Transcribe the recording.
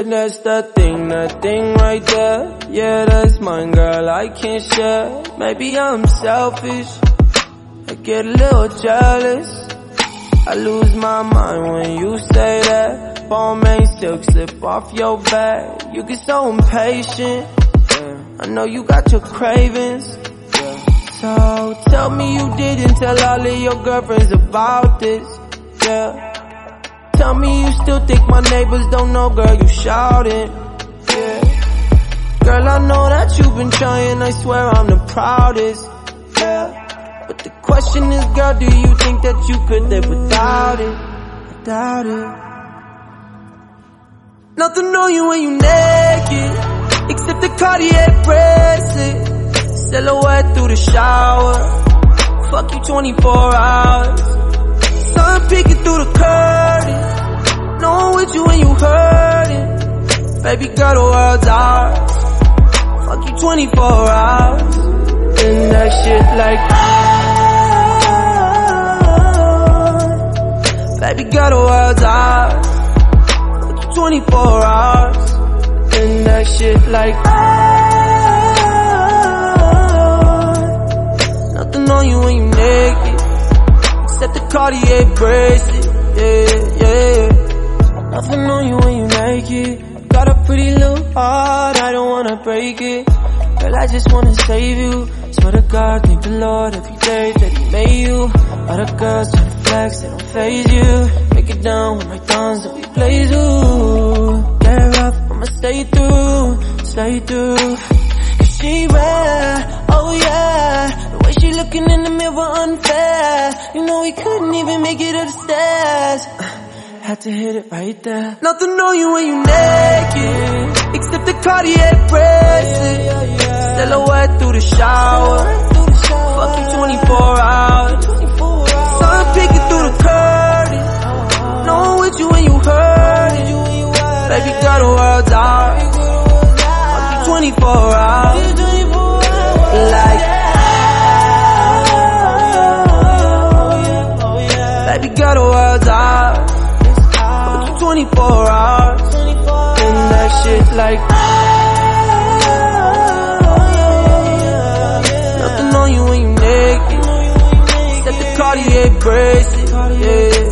think that's that thing, that thing right there. Yeah, that's mine, girl, I can't share. Maybe I'm selfish. I get a little jealous. I lose my mind when you say that. Balmain silk slip off your back. You get so impatient. I know you got your cravings. So tell me you didn't tell all of your girlfriends about this. Yeah. Tell me you still think my neighbors don't know, girl, you shouting. Yeah. Girl, I know that you've been trying, I swear I'm the proudest. Yeah. But the question is, girl, do you think that you could live without it? Without it. Nothing on you when you naked, except the Cartier bracelet. Silhouette through the shower, fuck you 24 hours. Sun peeking through the curtain. Baby girl, the world's ours. Fuck you 24 hours. And that shit like ah. Baby girl, the world's ours. Fuck you 24 hours. And that shit like ah. Nothing on you when you naked. Except the Cartier bracelet. Yeah, yeah. Nothing on you when you naked. Pretty little heart, I don't wanna break it. Girl, I just wanna save you. Swear to God, thank the Lord every day that He made you. Other girls try to flex, they don't faze you. Break it down with my thumbs that we blaze ooh. Get rough, I'ma stay through, stay through. Cause she rare, oh yeah. The way she looking in the mirror unfair. You know we couldn't even make it upstairs. Uh, had to hit it right there. Nothing on you when you the Cartier bracelet. Silhouette through the shower. Fuck you 24 hours. Sun peeking through the curtain. Knowing with you when you hurting. Baby girl, the world's. Fuck you 24 hours. Like Baby girl, the world's. Fuck you 24 hours. Like Nothing on you when you naked. Except the Cartier bracelet.